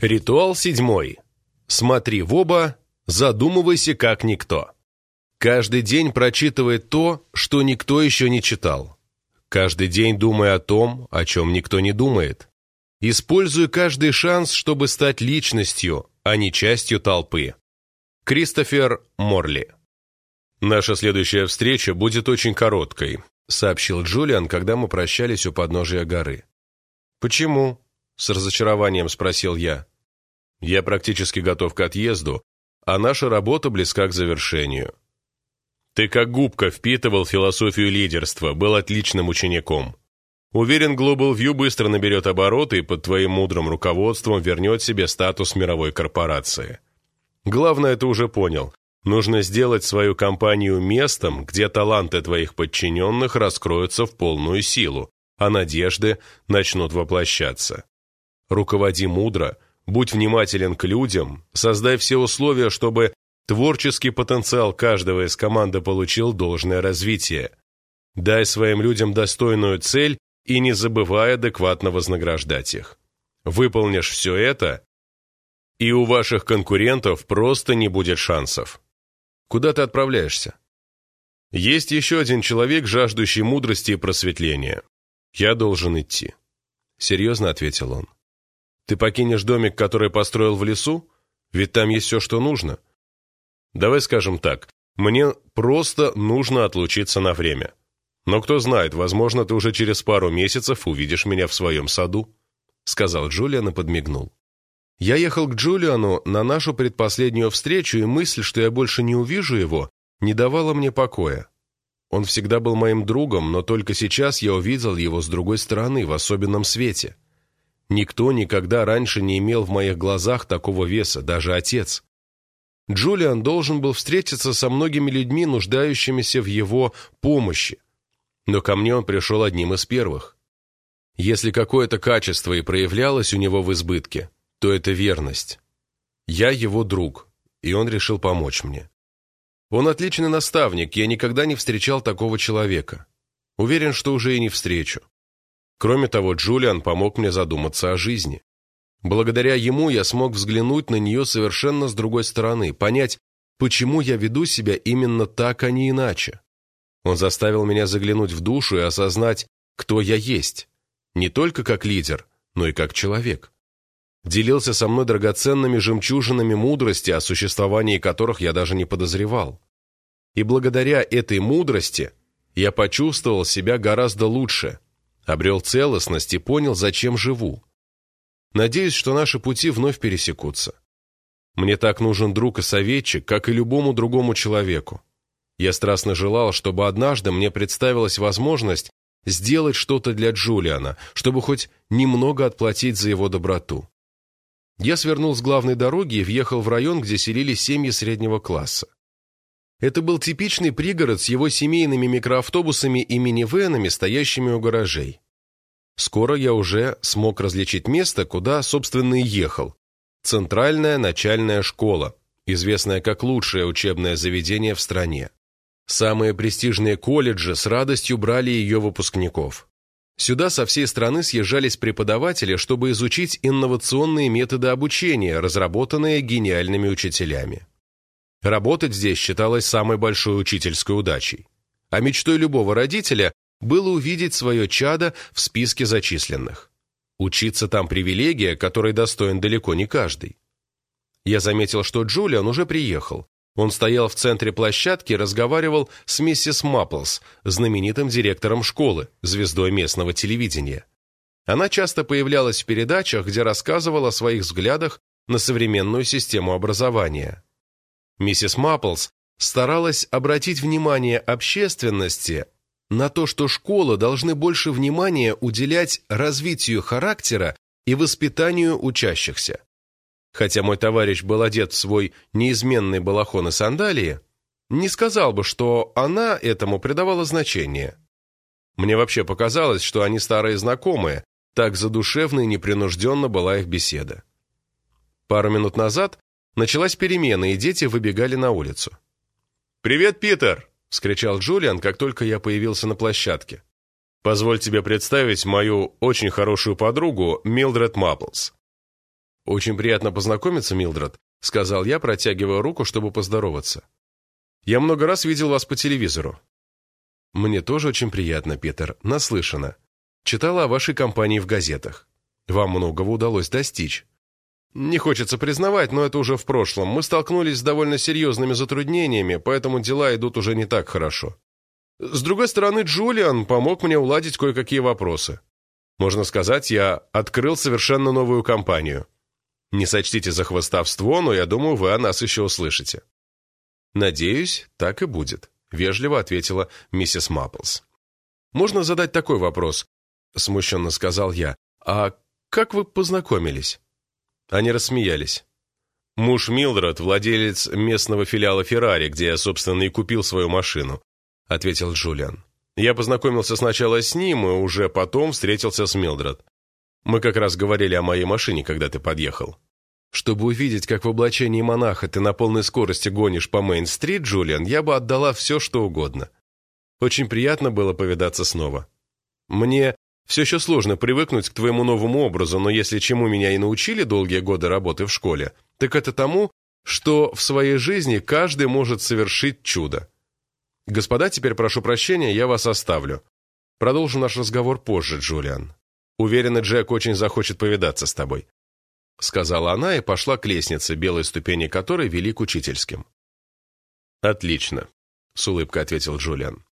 Ритуал седьмой. Смотри в оба, задумывайся как никто. Каждый день прочитывай то, что никто еще не читал. Каждый день думай о том, о чем никто не думает. Используй каждый шанс, чтобы стать личностью, а не частью толпы. Кристофер Морли «Наша следующая встреча будет очень короткой», сообщил Джулиан, когда мы прощались у подножия горы. «Почему?» – с разочарованием спросил я. Я практически готов к отъезду, а наша работа близка к завершению. Ты как губка впитывал философию лидерства, был отличным учеником. Уверен, Global View быстро наберет обороты и под твоим мудрым руководством вернет себе статус мировой корпорации. Главное, ты уже понял. Нужно сделать свою компанию местом, где таланты твоих подчиненных раскроются в полную силу, а надежды начнут воплощаться. Руководи мудро – Будь внимателен к людям, создай все условия, чтобы творческий потенциал каждого из команды получил должное развитие. Дай своим людям достойную цель и не забывай адекватно вознаграждать их. Выполнишь все это, и у ваших конкурентов просто не будет шансов. Куда ты отправляешься? Есть еще один человек, жаждущий мудрости и просветления. Я должен идти. Серьезно ответил он. Ты покинешь домик, который построил в лесу? Ведь там есть все, что нужно. Давай скажем так, мне просто нужно отлучиться на время. Но кто знает, возможно, ты уже через пару месяцев увидишь меня в своем саду», сказал Джулиан и подмигнул. Я ехал к Джулиану на нашу предпоследнюю встречу, и мысль, что я больше не увижу его, не давала мне покоя. Он всегда был моим другом, но только сейчас я увидел его с другой стороны, в особенном свете. Никто никогда раньше не имел в моих глазах такого веса, даже отец. Джулиан должен был встретиться со многими людьми, нуждающимися в его помощи. Но ко мне он пришел одним из первых. Если какое-то качество и проявлялось у него в избытке, то это верность. Я его друг, и он решил помочь мне. Он отличный наставник, я никогда не встречал такого человека. Уверен, что уже и не встречу. Кроме того, Джулиан помог мне задуматься о жизни. Благодаря ему я смог взглянуть на нее совершенно с другой стороны, понять, почему я веду себя именно так, а не иначе. Он заставил меня заглянуть в душу и осознать, кто я есть, не только как лидер, но и как человек. Делился со мной драгоценными жемчужинами мудрости, о существовании которых я даже не подозревал. И благодаря этой мудрости я почувствовал себя гораздо лучше – обрел целостность и понял, зачем живу. Надеюсь, что наши пути вновь пересекутся. Мне так нужен друг и советчик, как и любому другому человеку. Я страстно желал, чтобы однажды мне представилась возможность сделать что-то для Джулиана, чтобы хоть немного отплатить за его доброту. Я свернул с главной дороги и въехал в район, где селились семьи среднего класса. Это был типичный пригород с его семейными микроавтобусами и минивенами, стоящими у гаражей. Скоро я уже смог различить место, куда, собственно, и ехал. Центральная начальная школа, известная как лучшее учебное заведение в стране. Самые престижные колледжи с радостью брали ее выпускников. Сюда со всей страны съезжались преподаватели, чтобы изучить инновационные методы обучения, разработанные гениальными учителями. Работать здесь считалось самой большой учительской удачей. А мечтой любого родителя было увидеть свое чадо в списке зачисленных. Учиться там привилегия, которой достоин далеко не каждый. Я заметил, что Джулиан уже приехал. Он стоял в центре площадки и разговаривал с миссис Мапплс, знаменитым директором школы, звездой местного телевидения. Она часто появлялась в передачах, где рассказывала о своих взглядах на современную систему образования. Миссис Мапплс старалась обратить внимание общественности на то, что школы должны больше внимания уделять развитию характера и воспитанию учащихся. Хотя мой товарищ был одет в свой неизменный балахон и сандалии, не сказал бы, что она этому придавала значение. Мне вообще показалось, что они старые знакомые, так задушевно и непринужденно была их беседа. Пару минут назад Началась перемена, и дети выбегали на улицу. «Привет, Питер!» — вскричал Джулиан, как только я появился на площадке. «Позволь тебе представить мою очень хорошую подругу Милдред Мапплс». «Очень приятно познакомиться, Милдред», — сказал я, протягивая руку, чтобы поздороваться. «Я много раз видел вас по телевизору». «Мне тоже очень приятно, Питер, наслышано. Читала о вашей компании в газетах. Вам многого удалось достичь». «Не хочется признавать, но это уже в прошлом. Мы столкнулись с довольно серьезными затруднениями, поэтому дела идут уже не так хорошо. С другой стороны, Джулиан помог мне уладить кое-какие вопросы. Можно сказать, я открыл совершенно новую компанию. Не сочтите за хвостовство, но я думаю, вы о нас еще услышите». «Надеюсь, так и будет», — вежливо ответила миссис Мапплс. «Можно задать такой вопрос?» — смущенно сказал я. «А как вы познакомились?» Они рассмеялись. «Муж Милдред – владелец местного филиала Феррари, где я, собственно, и купил свою машину», – ответил Джулиан. «Я познакомился сначала с ним, и уже потом встретился с Милдред. Мы как раз говорили о моей машине, когда ты подъехал. Чтобы увидеть, как в облачении монаха ты на полной скорости гонишь по Мейн-стрит, Джулиан, я бы отдала все, что угодно. Очень приятно было повидаться снова. Мне все еще сложно привыкнуть к твоему новому образу, но если чему меня и научили долгие годы работы в школе, так это тому, что в своей жизни каждый может совершить чудо. Господа, теперь прошу прощения, я вас оставлю. Продолжим наш разговор позже, Джулиан. Уверена, Джек очень захочет повидаться с тобой. Сказала она и пошла к лестнице, белые ступени которой вели к учительским. «Отлично», — с улыбкой ответил Джулиан.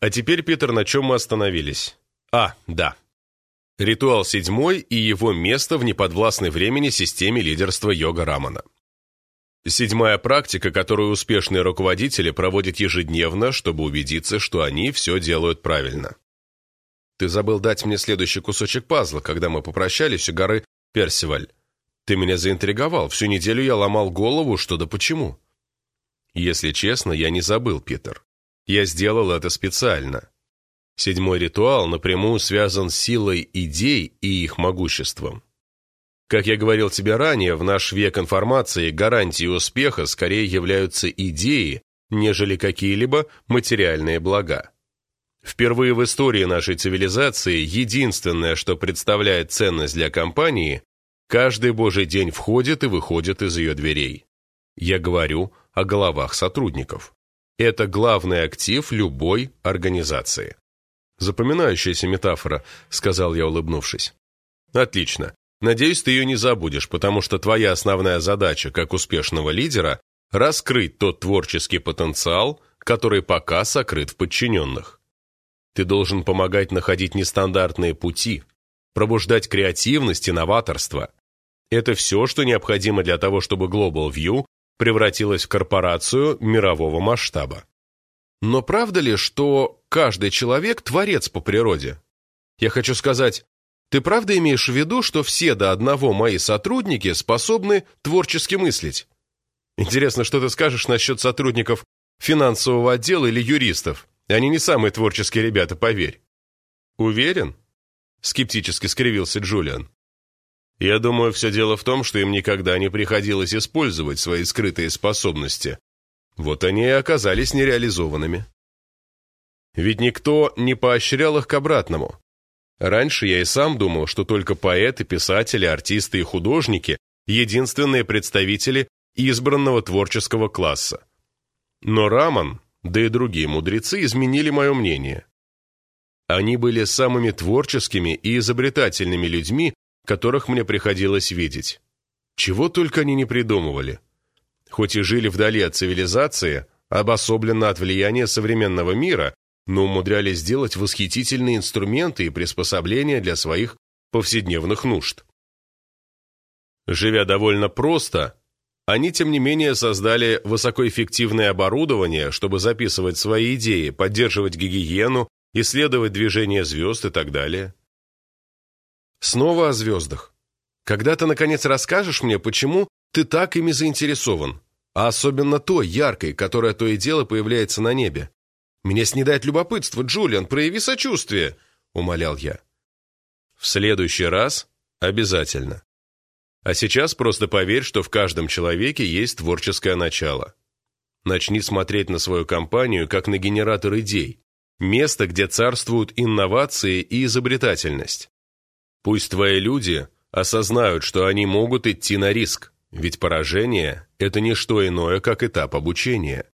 «А теперь, Питер, на чем мы остановились?» «А, да. Ритуал седьмой и его место в неподвластной времени системе лидерства йога Рамана. Седьмая практика, которую успешные руководители проводят ежедневно, чтобы убедиться, что они все делают правильно. Ты забыл дать мне следующий кусочек пазла, когда мы попрощались у горы Персиваль. Ты меня заинтриговал. Всю неделю я ломал голову, что да почему. Если честно, я не забыл, Питер. Я сделал это специально. Седьмой ритуал напрямую связан с силой идей и их могуществом. Как я говорил тебе ранее, в наш век информации гарантией успеха скорее являются идеи, нежели какие-либо материальные блага. Впервые в истории нашей цивилизации единственное, что представляет ценность для компании, каждый божий день входит и выходит из ее дверей. Я говорю о головах сотрудников. Это главный актив любой организации. «Запоминающаяся метафора», — сказал я, улыбнувшись. «Отлично. Надеюсь, ты ее не забудешь, потому что твоя основная задача, как успешного лидера, раскрыть тот творческий потенциал, который пока сокрыт в подчиненных. Ты должен помогать находить нестандартные пути, пробуждать креативность и новаторство. Это все, что необходимо для того, чтобы Global View превратилась в корпорацию мирового масштаба. Но правда ли, что каждый человек – творец по природе? Я хочу сказать, ты правда имеешь в виду, что все до одного мои сотрудники способны творчески мыслить? Интересно, что ты скажешь насчет сотрудников финансового отдела или юристов? Они не самые творческие ребята, поверь. Уверен? Скептически скривился Джулиан. Я думаю, все дело в том, что им никогда не приходилось использовать свои скрытые способности, вот они и оказались нереализованными. Ведь никто не поощрял их к обратному. Раньше я и сам думал, что только поэты, писатели, артисты и художники – единственные представители избранного творческого класса. Но Раман, да и другие мудрецы изменили мое мнение. Они были самыми творческими и изобретательными людьми, которых мне приходилось видеть. Чего только они не придумывали хоть и жили вдали от цивилизации, обособленно от влияния современного мира, но умудрялись сделать восхитительные инструменты и приспособления для своих повседневных нужд. Живя довольно просто, они, тем не менее, создали высокоэффективное оборудование, чтобы записывать свои идеи, поддерживать гигиену, исследовать движение звезд и так далее. Снова о звездах. Когда ты, наконец, расскажешь мне, почему ты так ими заинтересован, а особенно той, яркой, которая то и дело появляется на небе. Меня снедает любопытство, Джулиан, прояви сочувствие, умолял я. В следующий раз обязательно. А сейчас просто поверь, что в каждом человеке есть творческое начало. Начни смотреть на свою компанию как на генератор идей, место, где царствуют инновации и изобретательность. Пусть твои люди осознают, что они могут идти на риск, ведь поражение – это не что иное, как этап обучения.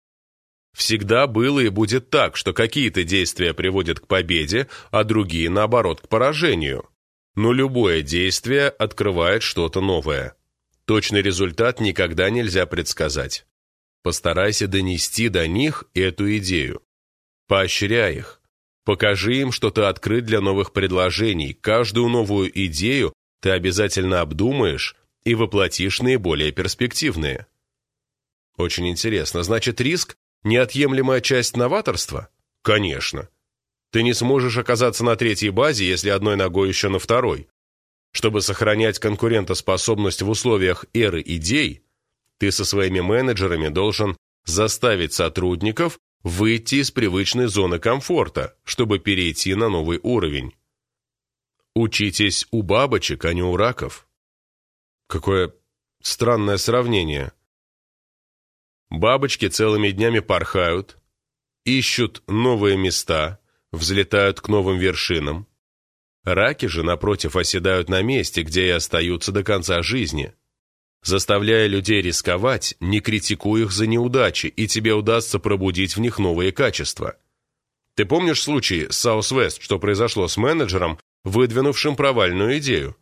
Всегда было и будет так, что какие-то действия приводят к победе, а другие, наоборот, к поражению. Но любое действие открывает что-то новое. Точный результат никогда нельзя предсказать. Постарайся донести до них эту идею. Поощряй их. Покажи им, что ты открыт для новых предложений. Каждую новую идею ты обязательно обдумаешь и воплотишь наиболее перспективные. Очень интересно. Значит, риск – неотъемлемая часть новаторства? Конечно. Ты не сможешь оказаться на третьей базе, если одной ногой еще на второй. Чтобы сохранять конкурентоспособность в условиях эры идей, ты со своими менеджерами должен заставить сотрудников выйти из привычной зоны комфорта, чтобы перейти на новый уровень. Учитесь у бабочек, а не у раков. Какое странное сравнение. Бабочки целыми днями порхают, ищут новые места, взлетают к новым вершинам. Раки же, напротив, оседают на месте, где и остаются до конца жизни. Заставляя людей рисковать, не критикуй их за неудачи, и тебе удастся пробудить в них новые качества. Ты помнишь случай с Southwest, что произошло с менеджером, выдвинувшим провальную идею?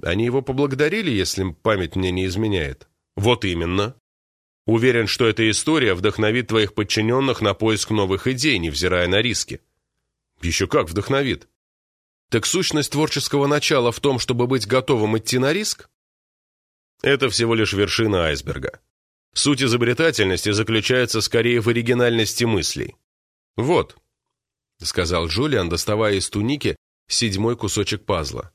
Они его поблагодарили, если память мне не изменяет. Вот именно. Уверен, что эта история вдохновит твоих подчиненных на поиск новых идей, невзирая на риски. Еще как вдохновит. Так сущность творческого начала в том, чтобы быть готовым идти на риск? Это всего лишь вершина айсберга. Суть изобретательности заключается скорее в оригинальности мыслей. «Вот», — сказал Джулиан, доставая из туники седьмой кусочек пазла.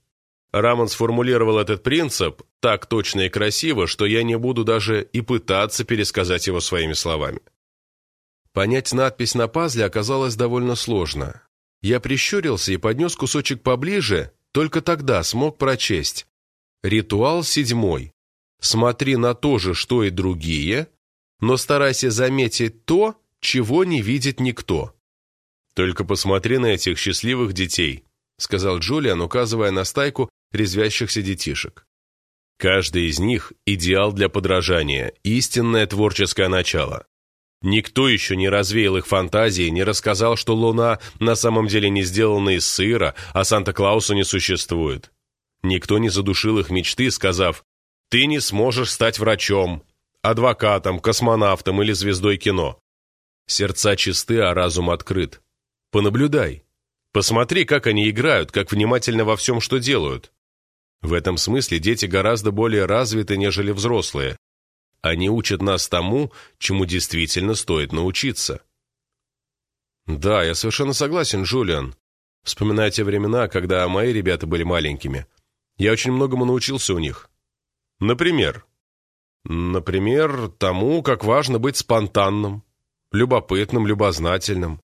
Рамон сформулировал этот принцип так точно и красиво, что я не буду даже и пытаться пересказать его своими словами. Понять надпись на пазле оказалось довольно сложно. Я прищурился и поднес кусочек поближе, только тогда смог прочесть. Ритуал седьмой. Смотри на то же, что и другие, но старайся заметить то, чего не видит никто. «Только посмотри на этих счастливых детей», сказал Джулиан, указывая на стайку резвящихся детишек. «Каждый из них – идеал для подражания, истинное творческое начало. Никто еще не развеял их фантазии, не рассказал, что Луна на самом деле не сделана из сыра, а Санта-Клауса не существует. Никто не задушил их мечты, сказав «Ты не сможешь стать врачом, адвокатом, космонавтом или звездой кино». Сердца чисты, а разум открыт. Понаблюдай. Посмотри, как они играют, как внимательно во всем, что делают. В этом смысле дети гораздо более развиты, нежели взрослые, они учат нас тому, чему действительно стоит научиться. Да, я совершенно согласен, Джулиан. Вспоминая те времена, когда мои ребята были маленькими. Я очень многому научился у них. Например? Например, тому, как важно быть спонтанным, любопытным, любознательным.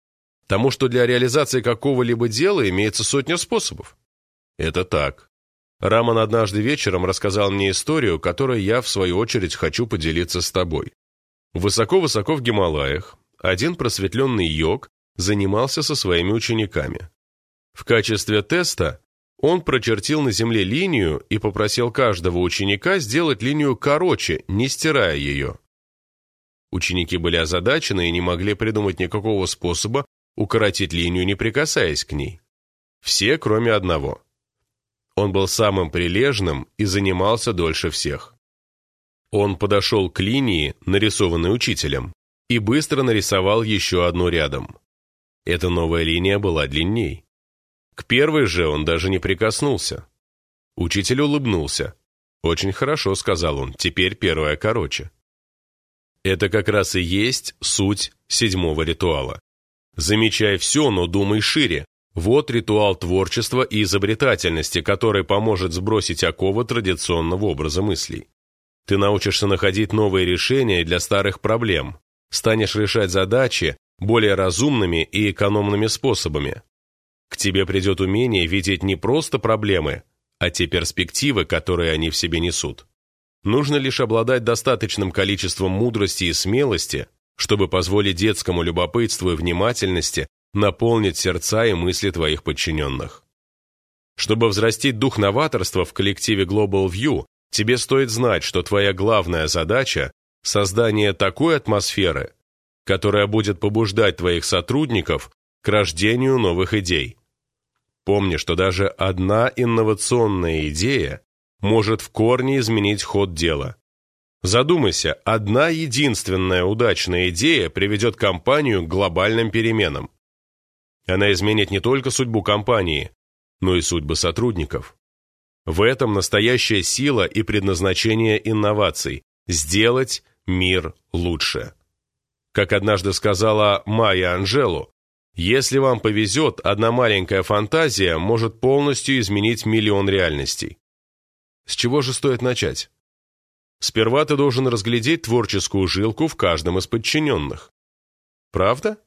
Тому, что для реализации какого-либо дела имеется сотня способов. Это так. Раман однажды вечером рассказал мне историю, которой я, в свою очередь, хочу поделиться с тобой. Высоко-высоко в Гималаях один просветленный йог занимался со своими учениками. В качестве теста он прочертил на земле линию и попросил каждого ученика сделать линию короче, не стирая ее. Ученики были озадачены и не могли придумать никакого способа укоротить линию, не прикасаясь к ней. Все, кроме одного. Он был самым прилежным и занимался дольше всех. Он подошел к линии, нарисованной учителем, и быстро нарисовал еще одну рядом. Эта новая линия была длинней. К первой же он даже не прикоснулся. Учитель улыбнулся. «Очень хорошо», — сказал он, — «теперь первая короче». Это как раз и есть суть седьмого ритуала. Замечай все, но думай шире, вот ритуал творчества и изобретательности, который поможет сбросить оковы традиционного образа мыслей. Ты научишься находить новые решения для старых проблем, станешь решать задачи более разумными и экономными способами. К тебе придет умение видеть не просто проблемы, а те перспективы, которые они в себе несут. Нужно лишь обладать достаточным количеством мудрости и смелости, чтобы позволить детскому любопытству и внимательности наполнит сердца и мысли твоих подчиненных. Чтобы взрастить дух новаторства в коллективе Global View, тебе стоит знать, что твоя главная задача – создание такой атмосферы, которая будет побуждать твоих сотрудников к рождению новых идей. Помни, что даже одна инновационная идея может в корне изменить ход дела. Задумайся, одна единственная удачная идея приведет компанию к глобальным переменам. Она изменит не только судьбу компании, но и судьбы сотрудников. В этом настоящая сила и предназначение инноваций – сделать мир лучше. Как однажды сказала Майя Анжелу, если вам повезет, одна маленькая фантазия может полностью изменить миллион реальностей. С чего же стоит начать? Сперва ты должен разглядеть творческую жилку в каждом из подчиненных. Правда?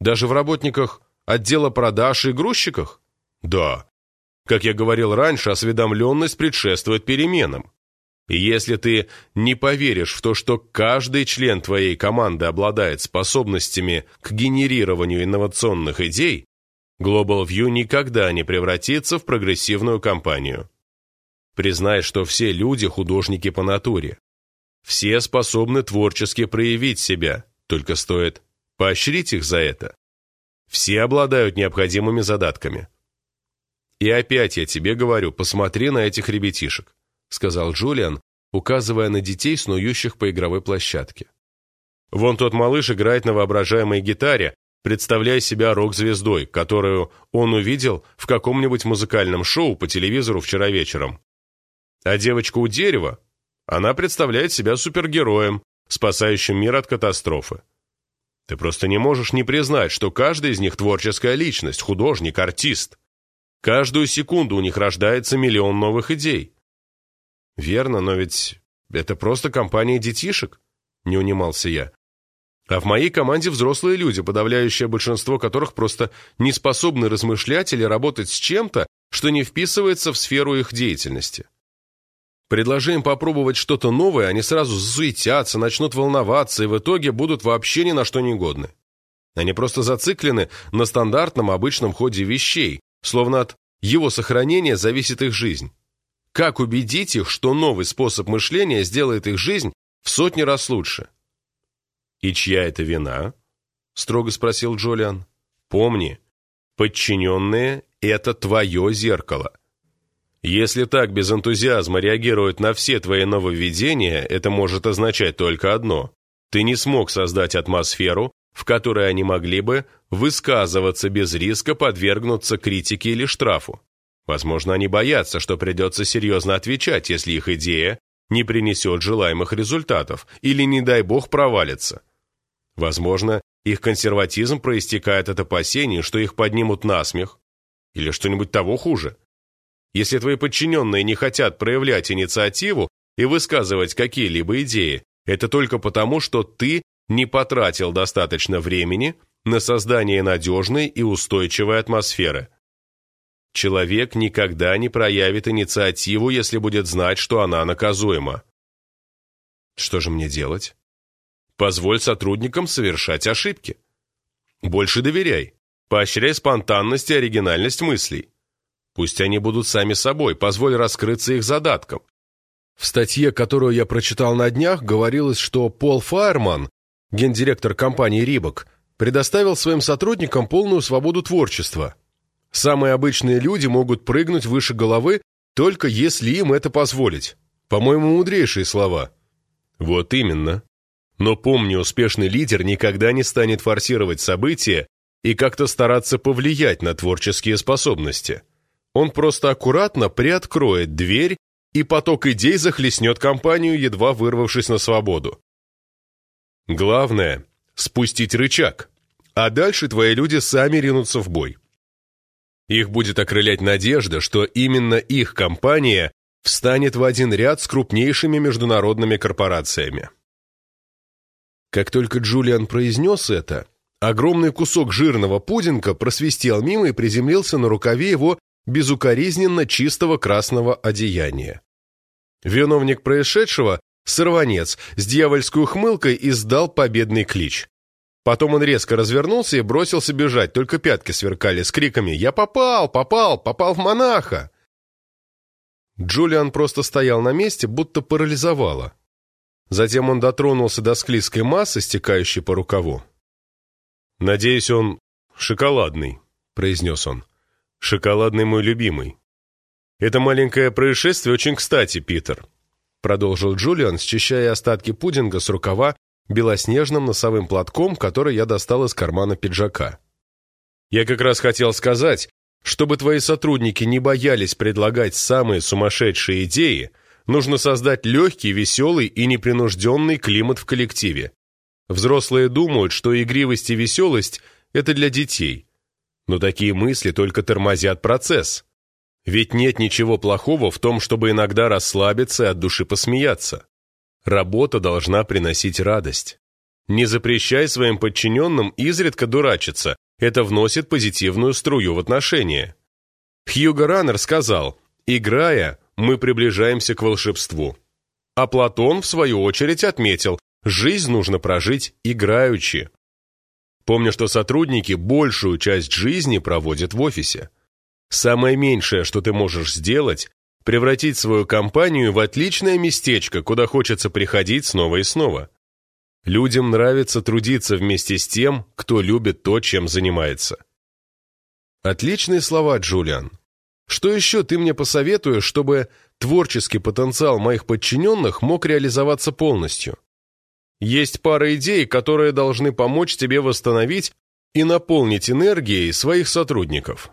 Даже в работниках отдела продаж и грузчиках? Да. Как я говорил раньше, осведомленность предшествует переменам. И если ты не поверишь в то, что каждый член твоей команды обладает способностями к генерированию инновационных идей, Global View никогда не превратится в прогрессивную компанию. Признай, что все люди – художники по натуре. Все способны творчески проявить себя, только стоит поощрить их за это. Все обладают необходимыми задатками. И опять я тебе говорю, посмотри на этих ребятишек, сказал Джулиан, указывая на детей, снующих по игровой площадке. Вон тот малыш играет на воображаемой гитаре, представляя себя рок-звездой, которую он увидел в каком-нибудь музыкальном шоу по телевизору вчера вечером. А девочка у дерева она представляет себя супергероем, спасающим мир от катастрофы. Ты просто не можешь не признать, что каждый из них творческая личность, художник, артист. Каждую секунду у них рождается миллион новых идей. Верно, но ведь это просто компания детишек, не унимался я. А в моей команде взрослые люди, подавляющее большинство которых просто не способны размышлять или работать с чем-то, что не вписывается в сферу их деятельности. Предложи им попробовать что-то новое, они сразу засуетятся, начнут волноваться и в итоге будут вообще ни на что не годны. Они просто зациклены на стандартном обычном ходе вещей, словно от его сохранения зависит их жизнь. Как убедить их, что новый способ мышления сделает их жизнь в сотни раз лучше? «И чья это вина?» – строго спросил Джолиан. «Помни, подчиненные – это твое зеркало». Если так без энтузиазма реагируют на все твои нововведения, это может означать только одно. Ты не смог создать атмосферу, в которой они могли бы высказываться без риска подвергнуться критике или штрафу. Возможно, они боятся, что придется серьезно отвечать, если их идея не принесет желаемых результатов или, не дай бог, провалится. Возможно, их консерватизм проистекает от опасений, что их поднимут на смех, или что-нибудь того хуже – если твои подчиненные не хотят проявлять инициативу и высказывать какие-либо идеи, это только потому, что ты не потратил достаточно времени на создание надежной и устойчивой атмосферы. Человек никогда не проявит инициативу, если будет знать, что она наказуема. Что же мне делать? Позволь сотрудникам совершать ошибки. Больше доверяй. Поощряй спонтанность и оригинальность мыслей. Пусть они будут сами собой, позволь раскрыться их задаткам. В статье, которую я прочитал на днях, говорилось, что Пол Файерман, гендиректор компании «Рибок», предоставил своим сотрудникам полную свободу творчества. Самые обычные люди могут прыгнуть выше головы, только если им это позволить. По-моему, мудрейшие слова. Вот именно. Но помни, успешный лидер никогда не станет форсировать события и как-то стараться повлиять на творческие способности. Он просто аккуратно приоткроет дверь, и поток идей захлестнет компанию, едва вырвавшись на свободу. Главное – спустить рычаг, а дальше твои люди сами ринутся в бой. Их будет окрылять надежда, что именно их компания встанет в один ряд с крупнейшими международными корпорациями. Как только Джулиан произнес это, огромный кусок жирного пудинга просвистел мимо и приземлился на рукаве его безукоризненно чистого красного одеяния. Виновник происшедшего, сорванец, с дьявольской ухмылкой издал победный клич. Потом он резко развернулся и бросился бежать, только пятки сверкали с криками «Я попал! Попал! Попал в монаха!» Джулиан просто стоял на месте, будто парализовало. Затем он дотронулся до склизкой массы, стекающей по рукаву. «Надеюсь, он шоколадный», — произнес он. «Шоколадный мой любимый». «Это маленькое происшествие очень кстати, Питер», — продолжил Джулиан, счищая остатки пудинга с рукава белоснежным носовым платком, который я достал из кармана пиджака. «Я как раз хотел сказать, чтобы твои сотрудники не боялись предлагать самые сумасшедшие идеи, нужно создать легкий, веселый и непринужденный климат в коллективе. Взрослые думают, что игривость и веселость – это для детей. Но такие мысли только тормозят процесс. Ведь нет ничего плохого в том, чтобы иногда расслабиться и от души посмеяться. Работа должна приносить радость. Не запрещай своим подчиненным изредка дурачиться, это вносит позитивную струю в отношения. Хьюго Раннер сказал, «Играя, мы приближаемся к волшебству». А Платон, в свою очередь, отметил, жизнь нужно прожить играючи. Помню, что сотрудники большую часть жизни проводят в офисе. Самое меньшее, что ты можешь сделать, превратить свою компанию в отличное местечко, куда хочется приходить снова и снова. Людям нравится трудиться вместе с тем, кто любит то, чем занимается. Отличные слова, Джулиан. Что еще ты мне посоветуешь, чтобы творческий потенциал моих подчиненных мог реализоваться полностью? Есть пара идей, которые должны помочь тебе восстановить и наполнить энергией своих сотрудников.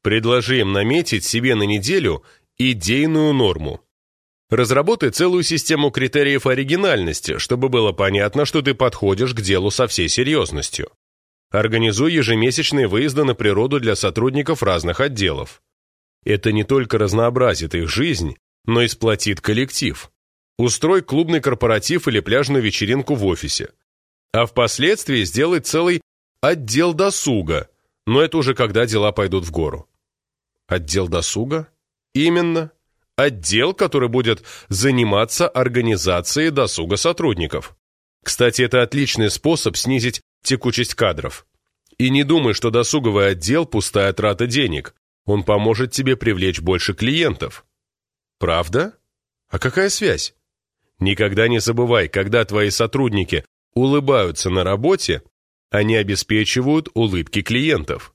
Предложи им наметить себе на неделю идейную норму. Разработай целую систему критериев оригинальности, чтобы было понятно, что ты подходишь к делу со всей серьезностью. Организуй ежемесячные выезды на природу для сотрудников разных отделов. Это не только разнообразит их жизнь, но и сплотит коллектив. Устрой клубный корпоратив или пляжную вечеринку в офисе. А впоследствии сделай целый отдел досуга, но это уже когда дела пойдут в гору. Отдел досуга? Именно отдел, который будет заниматься организацией досуга сотрудников. Кстати, это отличный способ снизить текучесть кадров. И не думай, что досуговый отдел – пустая трата денег. Он поможет тебе привлечь больше клиентов. Правда? А какая связь? Никогда не забывай, когда твои сотрудники улыбаются на работе, они обеспечивают улыбки клиентов.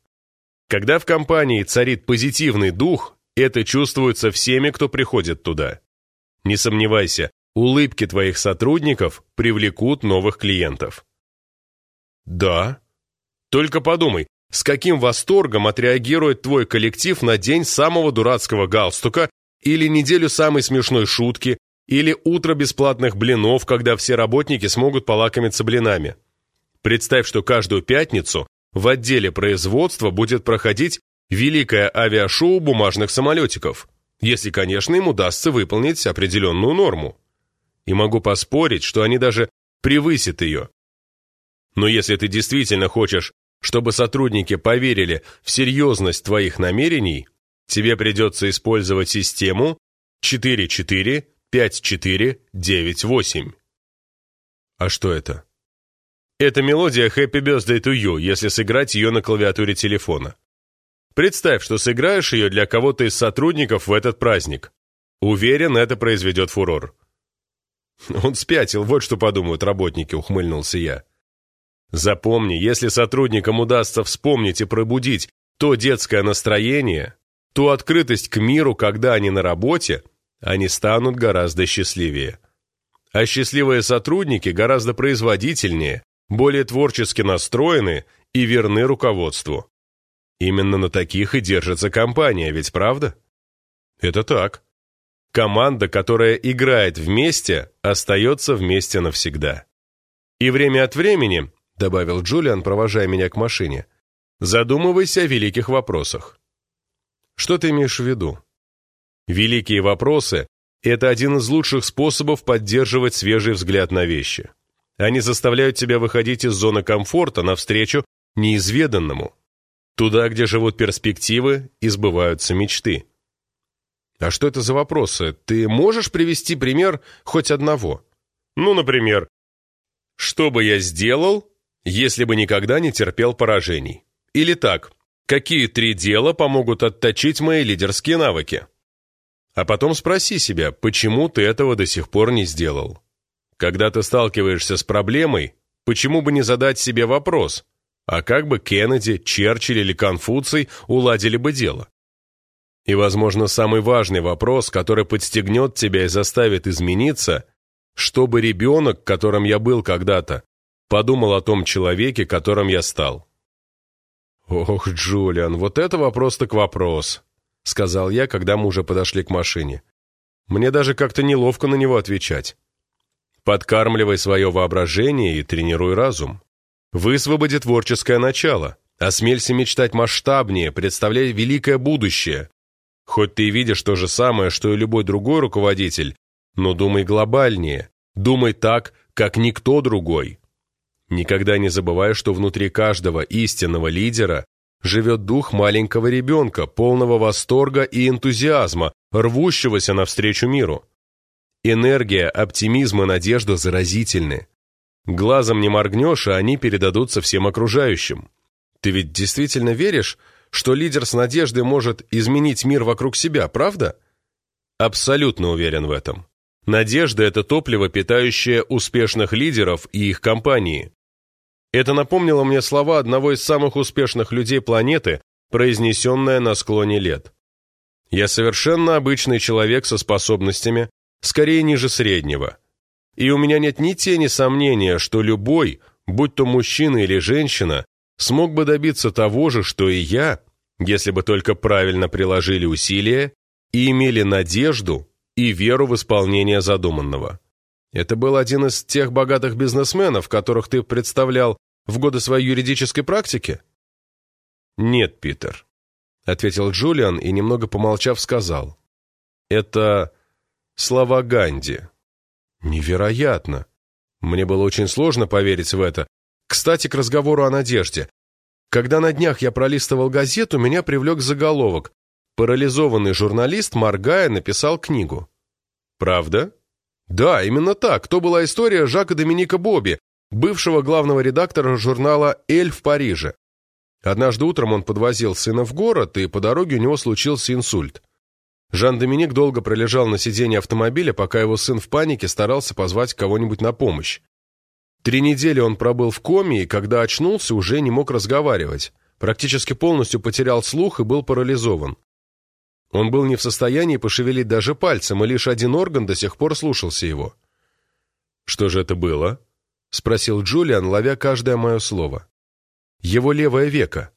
Когда в компании царит позитивный дух, это чувствуется всеми, кто приходит туда. Не сомневайся, улыбки твоих сотрудников привлекут новых клиентов. Да. Только подумай, с каким восторгом отреагирует твой коллектив на день самого дурацкого галстука или неделю самой смешной шутки, или утро бесплатных блинов, когда все работники смогут полакомиться блинами. Представь, что каждую пятницу в отделе производства будет проходить великое авиашоу бумажных самолетиков, если, конечно, им удастся выполнить определенную норму. И могу поспорить, что они даже превысят ее. Но если ты действительно хочешь, чтобы сотрудники поверили в серьезность твоих намерений, тебе придется использовать систему 4-4-5-4-9-8. А что это? Это мелодия Happy Birthday to You, если сыграть ее на клавиатуре телефона. Представь, что сыграешь ее для кого-то из сотрудников в этот праздник. Уверен, это произведет фурор. Он спятил, вот что подумают работники, ухмыльнулся я. Запомни, если сотрудникам удастся вспомнить и пробудить то детское настроение, ту открытость к миру, когда они на работе, они станут гораздо счастливее. А счастливые сотрудники гораздо производительнее, более творчески настроены и верны руководству. Именно на таких и держится компания, ведь правда? Это так. Команда, которая играет вместе, остается вместе навсегда. И время от времени, добавил Джулиан, провожая меня к машине, задумывайся о великих вопросах. Что ты имеешь в виду? Великие вопросы – это один из лучших способов поддерживать свежий взгляд на вещи. Они заставляют тебя выходить из зоны комфорта навстречу неизведанному, Туда, где живут перспективы и сбываются мечты. А что это за вопросы? Ты можешь привести пример хоть одного? Ну, например, что бы я сделал, если бы никогда не терпел поражений? Или так, какие три дела помогут отточить мои лидерские навыки? А потом спроси себя, почему ты этого до сих пор не сделал. Когда ты сталкиваешься с проблемой, почему бы не задать себе вопрос, а как бы Кеннеди, Черчилль или Конфуций уладили бы дело? И, возможно, самый важный вопрос, который подстегнет тебя и заставит измениться, чтобы ребенок, которым я был когда-то, подумал о том человеке, которым я стал. «Ох, Джулиан, вот это вопрос так вопрос», — сказал я, когда мы уже подошли к машине. «Мне даже как-то неловко на него отвечать. Подкармливай свое воображение и тренируй разум. Высвободи творческое начало, осмелься мечтать масштабнее, представляй великое будущее. Хоть ты и видишь то же самое, что и любой другой руководитель, но думай глобальнее, думай так, как никто другой. Никогда не забывай, что внутри каждого истинного лидера живет дух маленького ребенка, полного восторга и энтузиазма, рвущегося навстречу миру. Энергия, оптимизм и надежда заразительны. Глазом не моргнешь, а они передадутся всем окружающим. Ты ведь действительно веришь, что лидер с надеждой может изменить мир вокруг себя, правда? Абсолютно уверен в этом. Надежда – это топливо, питающее успешных лидеров и их компании. Это напомнило мне слова одного из самых успешных людей планеты, произнесенное на склоне лет. «Я совершенно обычный человек со способностями, скорее ниже среднего. И у меня нет ни тени сомнения, что любой, будь то мужчина или женщина, смог бы добиться того же, что и я, если бы только правильно приложили усилия и имели надежду и веру в исполнение задуманного. Это был один из тех богатых бизнесменов, которых ты представлял в годы своей юридической практики? Нет, Питер, ответил Джулиан и, немного помолчав, сказал. Это слова Ганди. Невероятно. Мне было очень сложно поверить в это. Кстати, к разговору о надежде. Когда на днях я пролистывал газету, меня привлек заголовок. Парализованный журналист, моргая, написал книгу. Правда? Да, именно так. То была история Жака Доминика Бобби, бывшего главного редактора журнала «Эль» в Париже. Однажды утром он подвозил сына в город, и по дороге у него случился инсульт. Жан-Доминик долго пролежал на сиденье автомобиля, пока его сын в панике старался позвать кого-нибудь на помощь. Три недели он пробыл в коме, и когда очнулся, уже не мог разговаривать. Практически полностью потерял слух и был парализован. Он был не в состоянии пошевелить даже пальцем, и лишь один орган до сих пор слушался его. «Что же это было?» — спросил Джулиан, ловя каждое мое слово. «Его левое веко».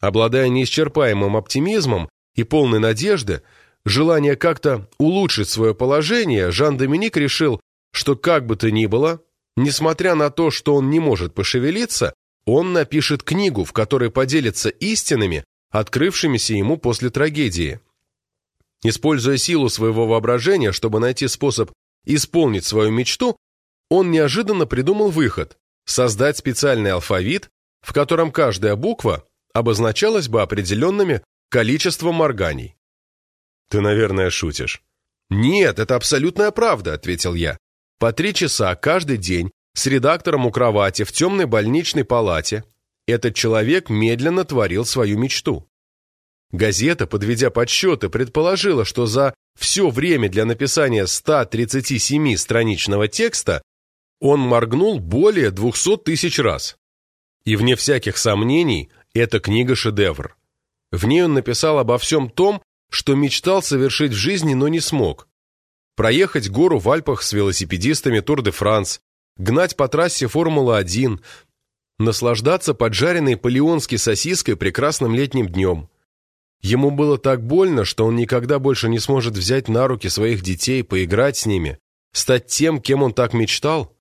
Обладая неисчерпаемым оптимизмом и полной надежды, желание как-то улучшить свое положение, Жан-Доминик решил, что как бы то ни было, несмотря на то, что он не может пошевелиться, он напишет книгу, в которой поделится истинами, открывшимися ему после трагедии. Используя силу своего воображения, чтобы найти способ исполнить свою мечту, он неожиданно придумал выход – создать специальный алфавит, в котором каждая буква обозначалась бы определенными количеством морганий. «Ты, наверное, шутишь». «Нет, это абсолютная правда», – ответил я. «По три часа каждый день с редактором у кровати в темной больничной палате этот человек медленно творил свою мечту. Газета, подведя подсчеты, предположила, что за все время для написания 137-страничного текста он моргнул более 200 тысяч раз. И вне всяких сомнений, эта книга – шедевр. В ней он написал обо всем том, что мечтал совершить в жизни, но не смог. Проехать гору в Альпах с велосипедистами Тур-де-Франс, гнать по трассе Формула-1, наслаждаться поджаренной полеонской сосиской прекрасным летним днем – Ему было так больно, что он никогда больше не сможет взять на руки своих детей, поиграть с ними, стать тем, кем он так мечтал.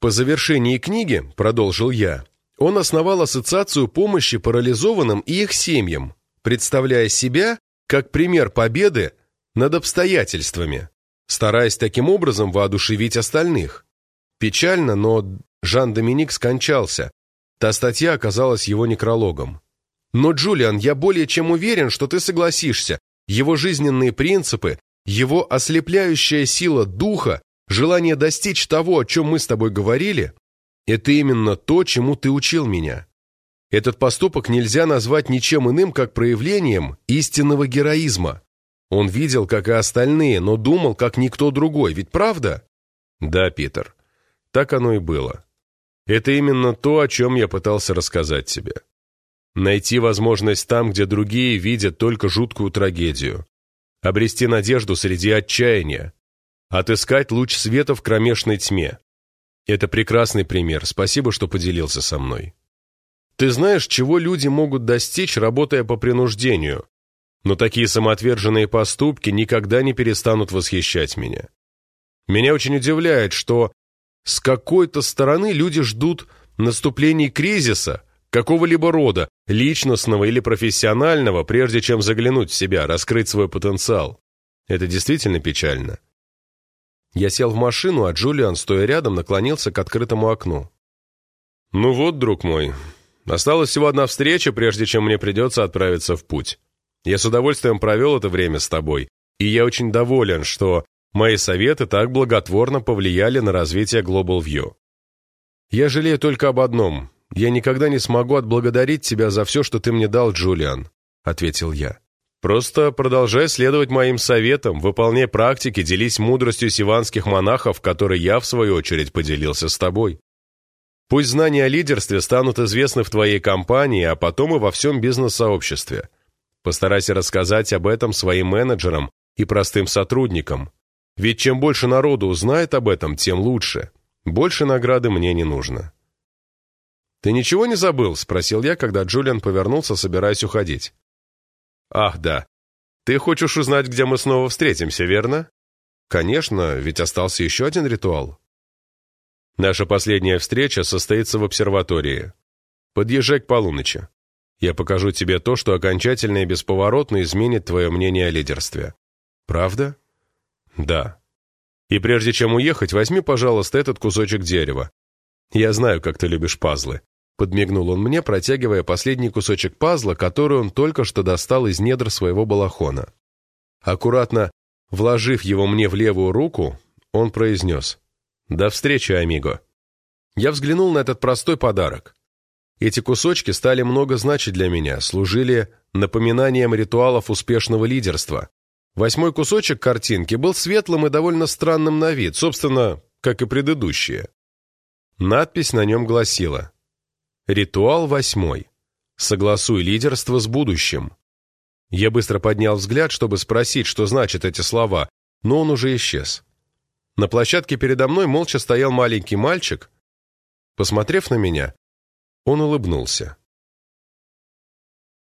По завершении книги, продолжил я, он основал ассоциацию помощи парализованным и их семьям, представляя себя как пример победы над обстоятельствами, стараясь таким образом воодушевить остальных. Печально, но Жан-Доминик скончался. Та статья оказалась его некрологом. Но, Джулиан, я более чем уверен, что ты согласишься. Его жизненные принципы, его ослепляющая сила духа, желание достичь того, о чем мы с тобой говорили, это именно то, чему ты учил меня. Этот поступок нельзя назвать ничем иным, как проявлением истинного героизма. Он видел, как и остальные, но думал, как никто другой. Ведь правда? Да, Питер. Так оно и было. Это именно то, о чем я пытался рассказать тебе. Найти возможность там, где другие видят только жуткую трагедию. Обрести надежду среди отчаяния. Отыскать луч света в кромешной тьме. Это прекрасный пример. Спасибо, что поделился со мной. Ты знаешь, чего люди могут достичь, работая по принуждению, но такие самоотверженные поступки никогда не перестанут восхищать меня. Меня очень удивляет, что с какой-то стороны люди ждут наступлений кризиса, какого-либо рода, личностного или профессионального, прежде чем заглянуть в себя, раскрыть свой потенциал. Это действительно печально. Я сел в машину, а Джулиан, стоя рядом, наклонился к открытому окну. «Ну вот, друг мой, Осталась всего одна встреча, прежде чем мне придется отправиться в путь. Я с удовольствием провел это время с тобой, и я очень доволен, что мои советы так благотворно повлияли на развитие Global View. Я жалею только об одном. Я никогда не смогу отблагодарить тебя за все, что ты мне дал, Джулиан, — ответил я. Просто продолжай следовать моим советам, выполняй практики, делись мудростью сиванских монахов, которой я, в свою очередь, поделился с тобой. Пусть знания о лидерстве станут известны в твоей компании, а потом и во всем бизнес-сообществе. Постарайся рассказать об этом своим менеджерам и простым сотрудникам. Ведь чем больше народу узнает об этом, тем лучше. Больше награды мне не нужно. «Ты ничего не забыл?» – спросил я, когда Джулиан повернулся, собираясь уходить. «Ах, да. Ты хочешь узнать, где мы снова встретимся, верно?» «Конечно, ведь остался еще один ритуал». Наша последняя встреча состоится в обсерватории. Подъезжай к полуночи. Я покажу тебе то, что окончательно и бесповоротно изменит твое мнение о лидерстве. Правда? Да. И прежде чем уехать, возьми, пожалуйста, этот кусочек дерева. Я знаю, как ты любишь пазлы. Подмигнул он мне, протягивая последний кусочек пазла, который он только что достал из недр своего балахона. Аккуратно вложив его мне в левую руку, он произнес «До встречи, амиго». Я взглянул на этот простой подарок. Эти кусочки стали много значить для меня, служили напоминанием ритуалов успешного лидерства. Восьмой кусочек картинки был светлым и довольно странным на вид, собственно, как и предыдущие. Надпись на нем гласила «Ритуал восьмой. Согласуй лидерство с будущим». Я быстро поднял взгляд, чтобы спросить, что значат эти слова, но он уже исчез. На площадке передо мной молча стоял маленький мальчик. Посмотрев на меня, он улыбнулся.